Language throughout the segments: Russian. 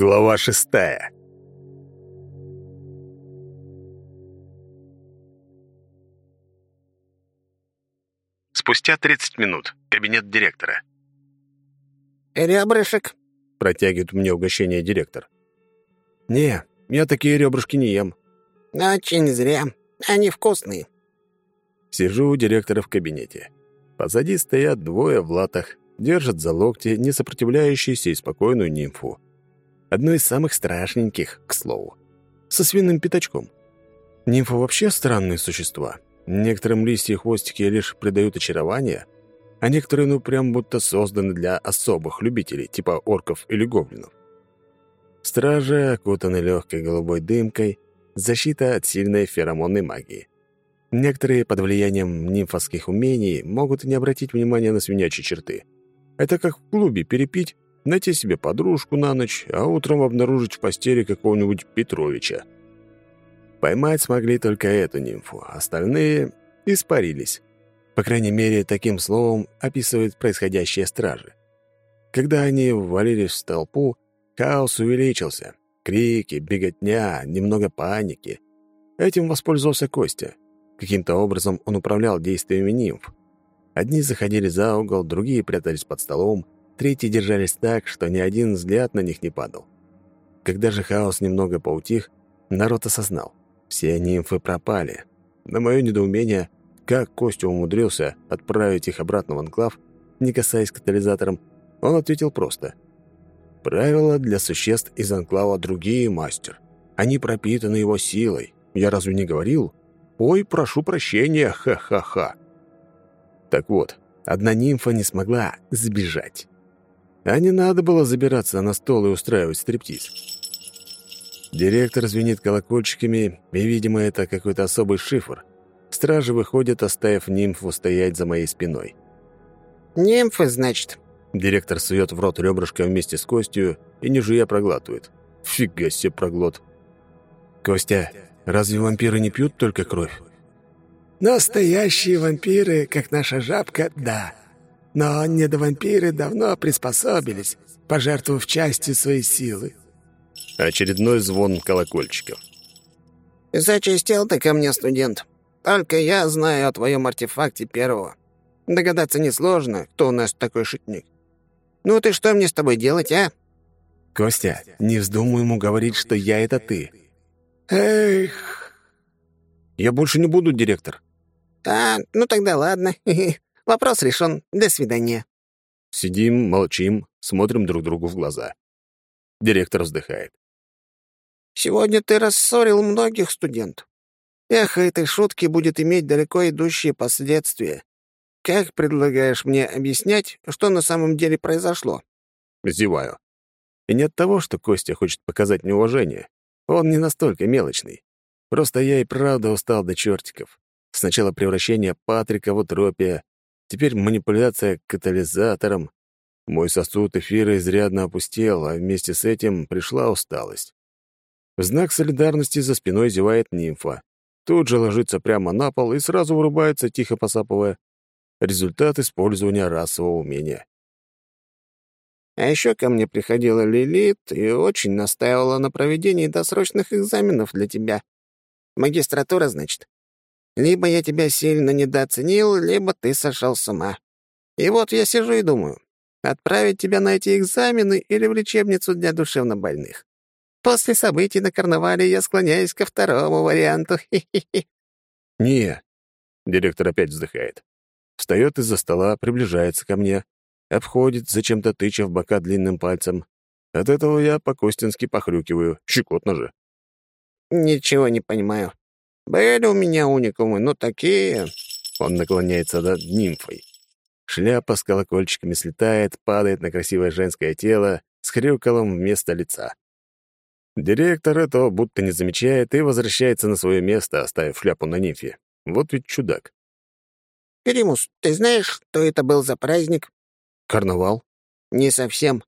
Глава шестая. Спустя 30 минут. Кабинет директора. «Ребрышек», — протягивает мне угощение директор. «Не, я такие ребрышки не ем». «Очень зря. Они вкусные». Сижу у директора в кабинете. Позади стоят двое в латах, держат за локти не сопротивляющуюся и спокойную нимфу. Одну из самых страшненьких, к слову. Со свиным пятачком. Нимфы вообще странные существа. Некоторым листья и хвостики лишь придают очарование, а некоторые ну прям будто созданы для особых любителей, типа орков или гоблинов. Стражи окутаны легкой голубой дымкой, защита от сильной феромонной магии. Некоторые под влиянием нимфовских умений могут не обратить внимания на свинячьи черты. Это как в клубе перепить, найти себе подружку на ночь, а утром обнаружить в постели какого-нибудь Петровича. Поймать смогли только эту нимфу, остальные испарились. По крайней мере, таким словом описывают происходящее стражи. Когда они ввалились в толпу, хаос увеличился. Крики, беготня, немного паники. Этим воспользовался Костя. Каким-то образом он управлял действиями нимф. Одни заходили за угол, другие прятались под столом, третьи держались так, что ни один взгляд на них не падал. Когда же хаос немного поутих, народ осознал. Все нимфы пропали. На мое недоумение, как Костя умудрился отправить их обратно в анклав, не касаясь катализатором, он ответил просто. «Правила для существ из анклава другие, мастер. Они пропитаны его силой. Я разве не говорил? Ой, прошу прощения, ха-ха-ха». Так вот, одна нимфа не смогла сбежать. А не надо было забираться на стол и устраивать стриптиз. Директор звенит колокольчиками, и, видимо, это какой-то особый шифр. Стражи выходят, оставив нимфу стоять за моей спиной. «Нимфы, значит?» Директор сует в рот ребрышко вместе с костью и, не жуя, проглатывает. Фига себе проглот. «Костя, разве вампиры не пьют только кровь?» «Настоящие вампиры, как наша жабка, да. Но недовампиры давно приспособились, пожертвовав частью своей силы. Очередной звон колокольчиков. «Зачастил ты ко мне, студент. Только я знаю о твоем артефакте первого. Догадаться несложно, кто у нас такой шутник. Ну ты что мне с тобой делать, а?» «Костя, не вздумай ему говорить, что я — это ты». «Эх...» «Я больше не буду, директор». «А, ну тогда ладно. Вопрос решен. До свидания». Сидим, молчим, смотрим друг другу в глаза. Директор вздыхает. Сегодня ты рассорил многих студентов. Эх, этой шутки будет иметь далеко идущие последствия. Как предлагаешь мне объяснять, что на самом деле произошло?» Зеваю. И не от того, что Костя хочет показать неуважение. Он не настолько мелочный. Просто я и правда устал до чертиков. Сначала превращение Патрика в утропия, теперь манипуляция катализатором. Мой сосуд эфира изрядно опустел, а вместе с этим пришла усталость. В знак солидарности за спиной зевает нимфа. Тут же ложится прямо на пол и сразу вырубается, тихо посапывая. Результат использования расового умения. А еще ко мне приходила Лилит и очень настаивала на проведении досрочных экзаменов для тебя. Магистратура, значит. Либо я тебя сильно недооценил, либо ты сошел с ума. И вот я сижу и думаю, отправить тебя на эти экзамены или в лечебницу для душевнобольных. После событий на карнавале я склоняюсь ко второму варианту. «Не». Директор опять вздыхает. Встает из-за стола, приближается ко мне, обходит, зачем-то тыча в бока длинным пальцем. От этого я по-костински похрюкиваю, щекотно же. «Ничего не понимаю. Были у меня уникумы, но такие...» Он наклоняется над нимфой. Шляпа с колокольчиками слетает, падает на красивое женское тело с хрюкалом вместо лица. Директор этого будто не замечает и возвращается на свое место, оставив шляпу на нимфе. Вот ведь чудак. «Римус, ты знаешь, что это был за праздник?» «Карнавал?» «Не совсем.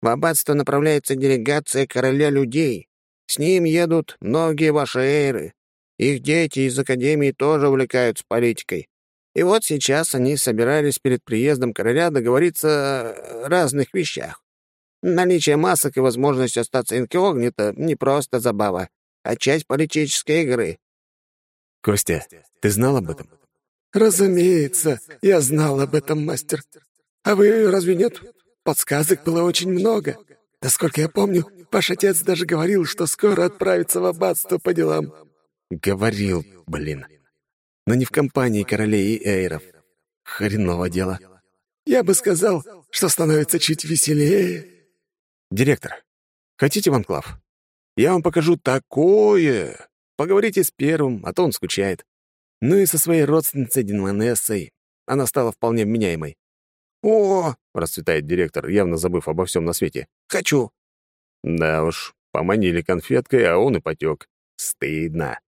В аббатство направляется делегация короля людей. С ним едут многие ваши эйры. Их дети из академии тоже увлекаются политикой. И вот сейчас они собирались перед приездом короля договориться о разных вещах. Наличие масок и возможность остаться инкогнито — не просто забава, а часть политической игры. Костя, ты знал об этом? Разумеется, я знал об этом, мастер. А вы разве нет? Подсказок было очень много. Насколько я помню, ваш отец даже говорил, что скоро отправится в аббатство по делам. Говорил, блин. Но не в компании королей и эйров. Хреново дело. Я бы сказал, что становится чуть веселее. Директор, хотите в анклав? Я вам покажу такое. Поговорите с первым, а то он скучает. Ну и со своей родственницей Динманессой. Она стала вполне вменяемой. «О!» — расцветает директор, явно забыв обо всем на свете. «Хочу!» Да уж, поманили конфеткой, а он и потек. Стыдно.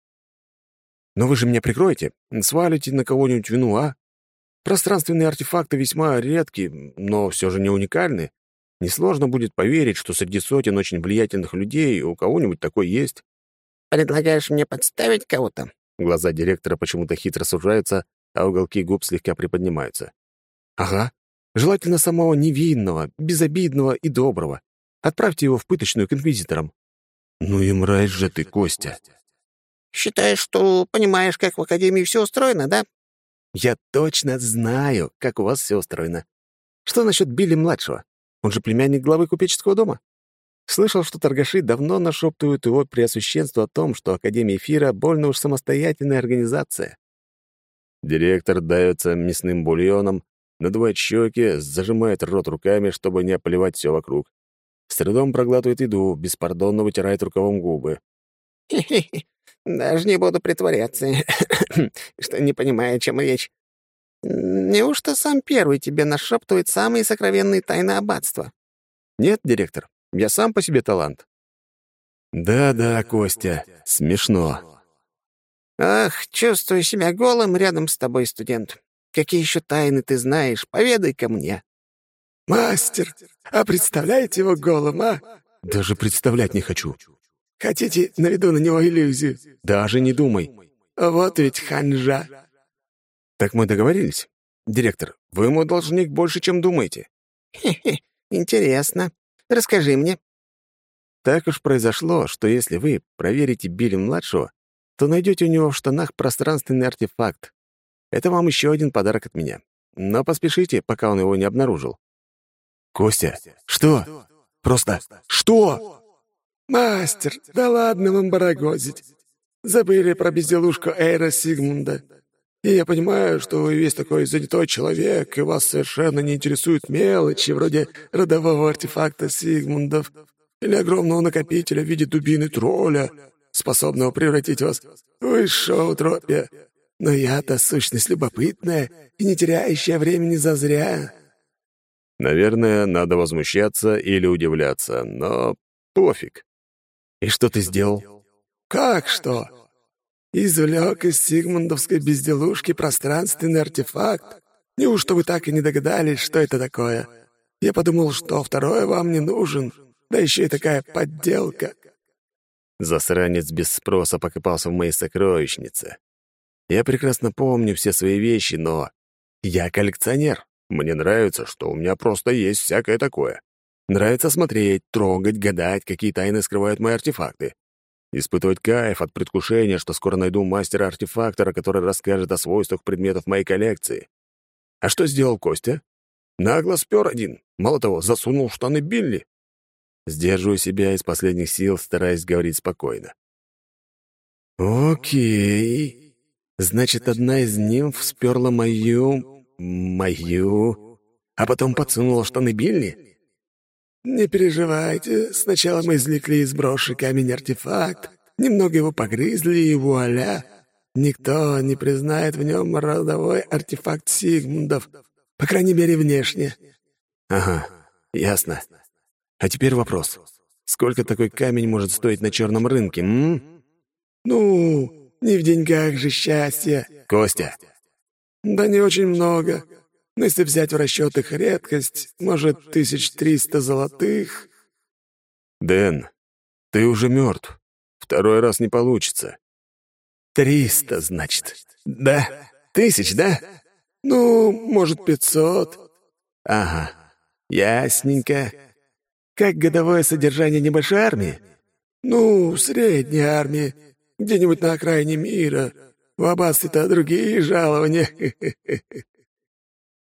Но вы же меня прикроете? Свалите на кого-нибудь вину, а? Пространственные артефакты весьма редки, но все же не уникальны. Несложно будет поверить, что среди сотен очень влиятельных людей у кого-нибудь такой есть. «Предлагаешь мне подставить кого-то?» Глаза директора почему-то хитро сужаются, а уголки губ слегка приподнимаются. «Ага. Желательно самого невинного, безобидного и доброго. Отправьте его в пыточную к инквизиторам». «Ну и мразь же ты, Костя!» «Считаешь, что понимаешь, как в Академии все устроено, да?» «Я точно знаю, как у вас все устроено. Что насчет Билли-младшего? Он же племянник главы купеческого дома. Слышал, что торгаши давно нашептывают его преосвященству о том, что Академия Эфира больно уж самостоятельная организация. Директор дается мясным бульоном, надувает щеки, зажимает рот руками, чтобы не оплевать все вокруг. С трудом проглатывает еду, беспардонно вытирает рукавом губы. «Хе-хе, даже не буду притворяться, что не понимаю, о чем речь. Неужто сам первый тебе нашептывает самые сокровенные тайны аббатства?» «Нет, директор, я сам по себе талант». «Да-да, Костя, смешно». «Ах, чувствую себя голым рядом с тобой, студент. Какие еще тайны ты знаешь? Поведай-ка мне». «Мастер, а представляете его голым, а?» «Даже представлять не хочу». «Хотите, наведу на него иллюзию?» «Даже не думай». «Вот ведь ханжа». «Так мы договорились? Директор, вы ему должник больше, чем думаете». «Хе-хе, интересно. Расскажи мне». Так уж произошло, что если вы проверите Билли-младшего, то найдете у него в штанах пространственный артефакт. Это вам еще один подарок от меня. Но поспешите, пока он его не обнаружил. Костя, что? Просто что? Мастер, да ладно вам барагозить. Забыли про безделушку Эйра Сигмунда. И я понимаю, что вы весь такой занятой человек, и вас совершенно не интересуют мелочи вроде родового артефакта Сигмундов или огромного накопителя в виде дубины тролля, способного превратить вас в высшего утропия. Но я-то сущность любопытная и не теряющая времени зазря. Наверное, надо возмущаться или удивляться, но пофиг. И что ты сделал? Как что? Извлек из сигмундовской безделушки пространственный артефакт. Неужто вы так и не догадались, что это такое? Я подумал, что второе вам не нужен, да еще и такая подделка. Засранец без спроса покопался в моей сокровищнице. Я прекрасно помню все свои вещи, но я коллекционер. Мне нравится, что у меня просто есть всякое такое. Нравится смотреть, трогать, гадать, какие тайны скрывают мои артефакты. Испытывать кайф от предвкушения, что скоро найду мастера-артефактора, который расскажет о свойствах предметов моей коллекции. А что сделал Костя? Нагло спер один. Мало того, засунул штаны Билли. Сдерживаю себя из последних сил, стараясь говорить спокойно. «Окей. Значит, одна из нимф сперла мою... мою... а потом подсунула штаны Билли?» «Не переживайте. Сначала мы извлекли из броши камень-артефакт, немного его погрызли, и вуаля! Никто не признает в нем родовой артефакт Сигмундов, по крайней мере, внешне». «Ага, ясно. А теперь вопрос. Сколько такой камень может стоить на черном рынке, м?» «Ну, не в деньгах же счастье». «Костя». «Да не очень много. Но если взять в расчет их редкость, может, тысяч триста золотых...» «Дэн, ты уже мертв. Второй раз не получится». «Триста, значит. Да? Тысяч, да? Ну, может, пятьсот». «Ага, ясненько». Как годовое содержание небольшой армии? Ну, средней армии. Где-нибудь на окраине мира. В аббатстве-то другие жалования.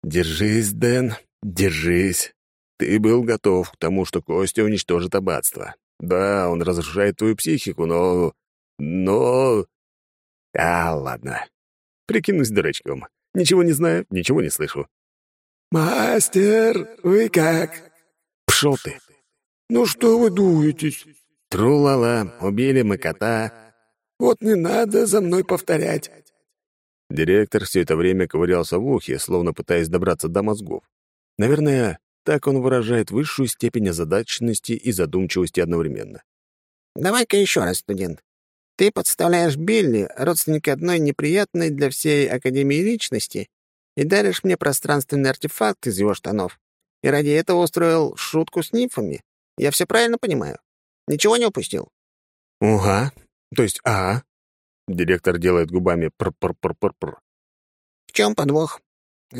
Держись, Дэн, держись. Ты был готов к тому, что Костя уничтожит аббатство. Да, он разрушает твою психику, но... Но... А, ладно. Прикинусь дурачком. Ничего не знаю, ничего не слышу. «Мастер, вы как?» Пшел ты. «Ну что вы дуетесь?» Тру-ла-ла, убили мы кота. «Вот не надо за мной повторять». Директор все это время ковырялся в ухе, словно пытаясь добраться до мозгов. Наверное, так он выражает высшую степень озадаченности и задумчивости одновременно. «Давай-ка еще раз, студент. Ты подставляешь Билли, родственника одной неприятной для всей Академии личности, и даришь мне пространственный артефакт из его штанов. И ради этого устроил шутку с нимфами. Я все правильно понимаю? Ничего не упустил?» «Уга. То есть а. Директор делает губами пр-пр-пр-пр-пр. «В чем подвох?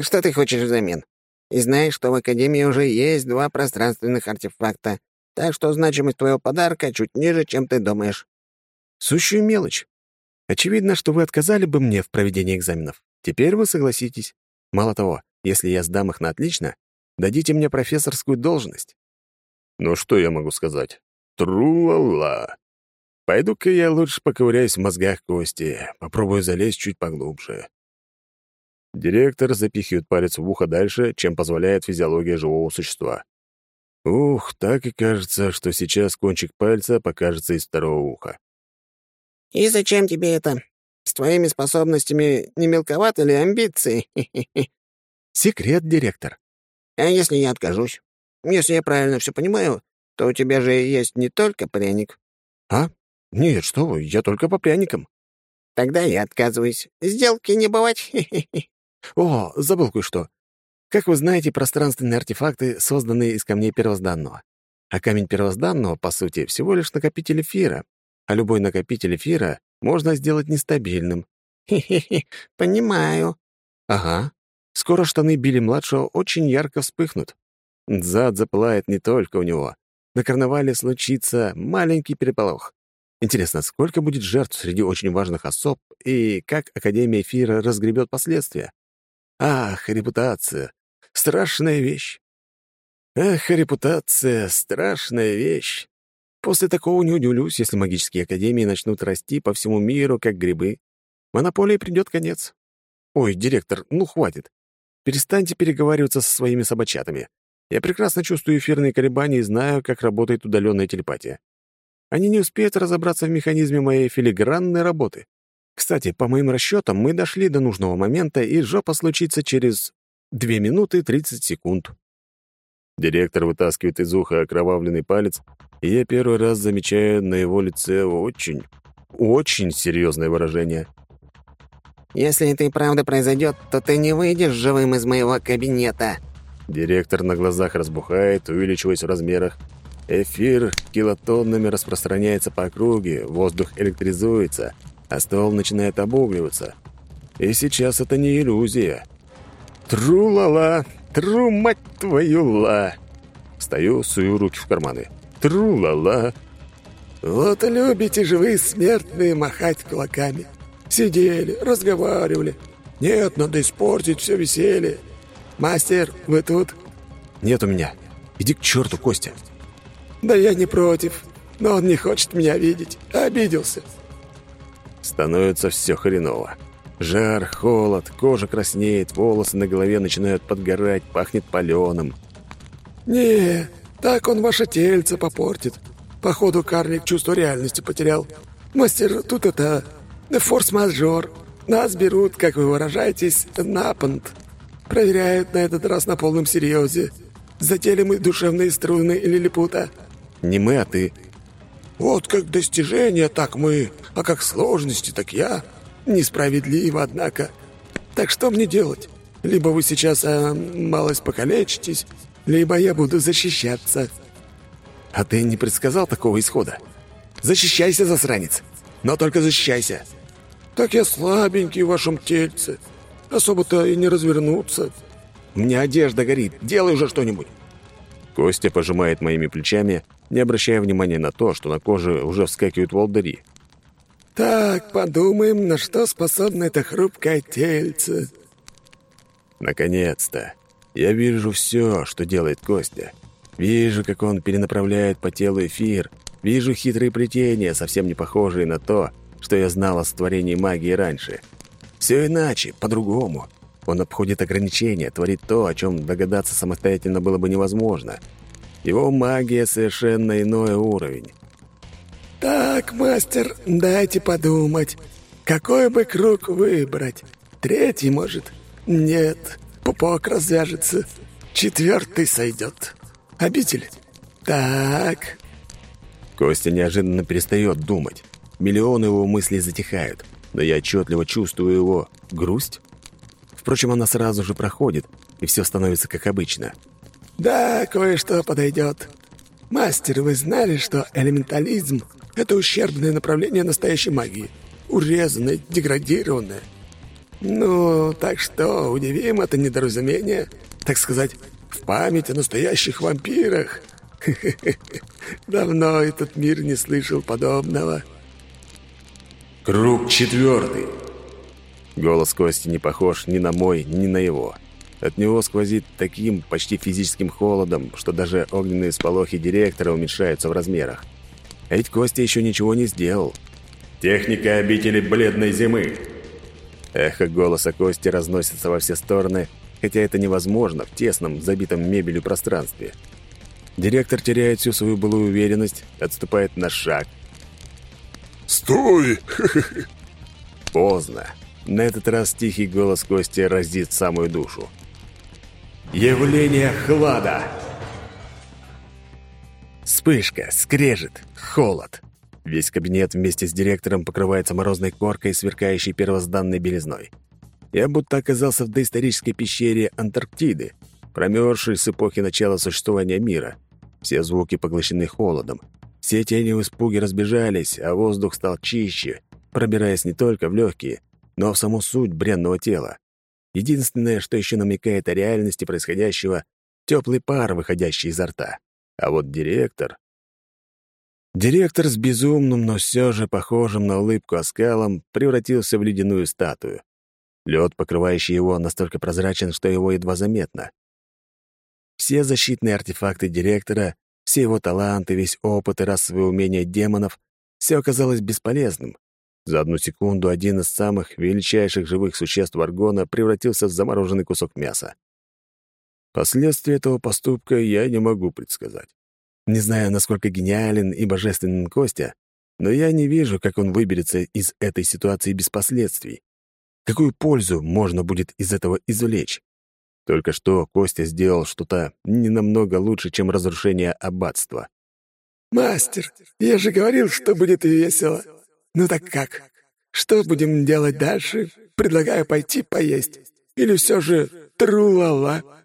Что ты хочешь взамен? И знаешь, что в Академии уже есть два пространственных артефакта, так что значимость твоего подарка чуть ниже, чем ты думаешь». «Сущую мелочь. Очевидно, что вы отказали бы мне в проведении экзаменов. Теперь вы согласитесь. Мало того, если я сдам их на отлично, дадите мне профессорскую должность». Ну что я могу сказать? Тру-ла-ла. Пойду-ка я лучше поковыряюсь в мозгах Кости, попробую залезть чуть поглубже. Директор запихивает палец в ухо дальше, чем позволяет физиология живого существа. Ух, так и кажется, что сейчас кончик пальца покажется из второго уха. «И зачем тебе это? С твоими способностями не мелковаты ли амбиции?» «Секрет, директор». «А если я откажусь? Если я правильно все понимаю, то у тебя же есть не только пряник». «А? Нет, что вы, я только по пряникам». «Тогда я отказываюсь. Сделки не бывать. О, забыл кое-что. Как вы знаете, пространственные артефакты созданы из камней первозданного. А камень первозданного, по сути, всего лишь накопитель эфира, а любой накопитель эфира можно сделать нестабильным. Хе-хе-хе, понимаю. Ага. Скоро штаны Билли-младшего очень ярко вспыхнут. Зад запылает не только у него. На карнавале случится маленький переполох. Интересно, сколько будет жертв среди очень важных особ и как Академия Эфира разгребет последствия? Ах, репутация. Страшная вещь. Ах, репутация — страшная вещь. После такого не удивлюсь, если магические академии начнут расти по всему миру, как грибы. Монополии придет конец. Ой, директор, ну хватит. Перестаньте переговариваться со своими собачатами. Я прекрасно чувствую эфирные колебания и знаю, как работает удаленная телепатия. Они не успеют разобраться в механизме моей филигранной работы. Кстати, по моим расчетам, мы дошли до нужного момента, и жопа случится через 2 минуты 30 секунд. Директор вытаскивает из уха окровавленный палец, и я первый раз замечаю на его лице очень, очень серьезное выражение. «Если это и правда произойдет, то ты не выйдешь живым из моего кабинета». Директор на глазах разбухает, увеличиваясь в размерах. Эфир килотоннами распространяется по округе, воздух электризуется — а ствол начинает обугливаться. И сейчас это не иллюзия. Тру-ла-ла, тру, мать твою ла. Стою, сую руки в карманы. Тру-ла-ла. Вот любите же вы, смертные, махать кулаками. Сидели, разговаривали. Нет, надо испортить все веселье. Мастер, вы тут? Нет у меня. Иди к черту, Костя. Да я не против, но он не хочет меня видеть. Обиделся. Становится все хреново. Жар, холод, кожа краснеет, волосы на голове начинают подгорать, пахнет паленым. «Не, так он ваше тельце попортит. Походу, карлик чувство реальности потерял. Мастер, тут это... форс-мажор. Нас берут, как вы выражаетесь, на понт. Проверяют на этот раз на полном серьезе. Задели мы душевные струны или лилипута». «Не мы, а ты», вот как достижение, так мы, а как сложности, так я. Несправедливо, однако. Так что мне делать? Либо вы сейчас а, малость покалечитесь, либо я буду защищаться». «А ты не предсказал такого исхода? Защищайся, засранец! Но только защищайся!» «Так я слабенький в вашем тельце. Особо-то и не развернуться». «У меня одежда горит. Делай уже что-нибудь». Костя пожимает моими плечами, не обращая внимания на то, что на коже уже вскакивают волдыри. «Так, подумаем, на что способно это хрупкое тельце». Наконец-то. Я вижу все, что делает Костя. Вижу, как он перенаправляет по телу эфир. Вижу хитрые плетения, совсем не похожие на то, что я знал о створении магии раньше. Все иначе, по-другому. Он обходит ограничения, творит то, о чем догадаться самостоятельно было бы невозможно. Его магия совершенно иной уровень. «Так, мастер, дайте подумать. Какой бы круг выбрать? Третий, может? Нет, пупок развяжется. Четвертый сойдет. Обитель? Так...» Костя неожиданно перестает думать. Миллионы его мыслей затихают, но я отчетливо чувствую его грусть. Впрочем, она сразу же проходит, и все становится как обычно. «Да, кое-что подойдет. Мастер, вы знали, что элементализм — это ущербное направление настоящей магии? Урезанное, деградированное. Ну, так что, удивим это недоразумение, так сказать, в память о настоящих вампирах. Давно этот мир не слышал подобного». «Круг четвертый!» Голос Кости не похож ни на мой, ни на его. От него сквозит таким почти физическим холодом, что даже огненные сполохи директора уменьшаются в размерах. А ведь Костя еще ничего не сделал. «Техника обители бледной зимы!» Эхо голоса Кости разносится во все стороны, хотя это невозможно в тесном, забитом мебелью пространстве. Директор теряет всю свою былую уверенность, отступает на шаг. «Стой!» Поздно. На этот раз тихий голос Кости раздит самую душу. «Явление хлада!» Вспышка, скрежет, холод. Весь кабинет вместе с директором покрывается морозной коркой, сверкающей первозданной белизной. Я будто оказался в доисторической пещере Антарктиды, промерзшей с эпохи начала существования мира. Все звуки поглощены холодом. Все тени в испуге разбежались, а воздух стал чище, пробираясь не только в легкие, но в саму суть бренного тела. Единственное, что еще намекает о реальности происходящего — теплый пар, выходящий изо рта. А вот директор... Директор с безумным, но все же похожим на улыбку оскалом превратился в ледяную статую. Лед, покрывающий его, настолько прозрачен, что его едва заметно. Все защитные артефакты директора, все его таланты, весь опыт и расовые умения демонов — все оказалось бесполезным. За одну секунду один из самых величайших живых существ Аргона превратился в замороженный кусок мяса. Последствия этого поступка я не могу предсказать. Не знаю, насколько гениален и божественен Костя, но я не вижу, как он выберется из этой ситуации без последствий. Какую пользу можно будет из этого извлечь? Только что Костя сделал что-то не намного лучше, чем разрушение аббатства. «Мастер, я же говорил, что будет весело!» «Ну так как? Что будем делать дальше? Предлагаю пойти поесть. Или все же трулала?»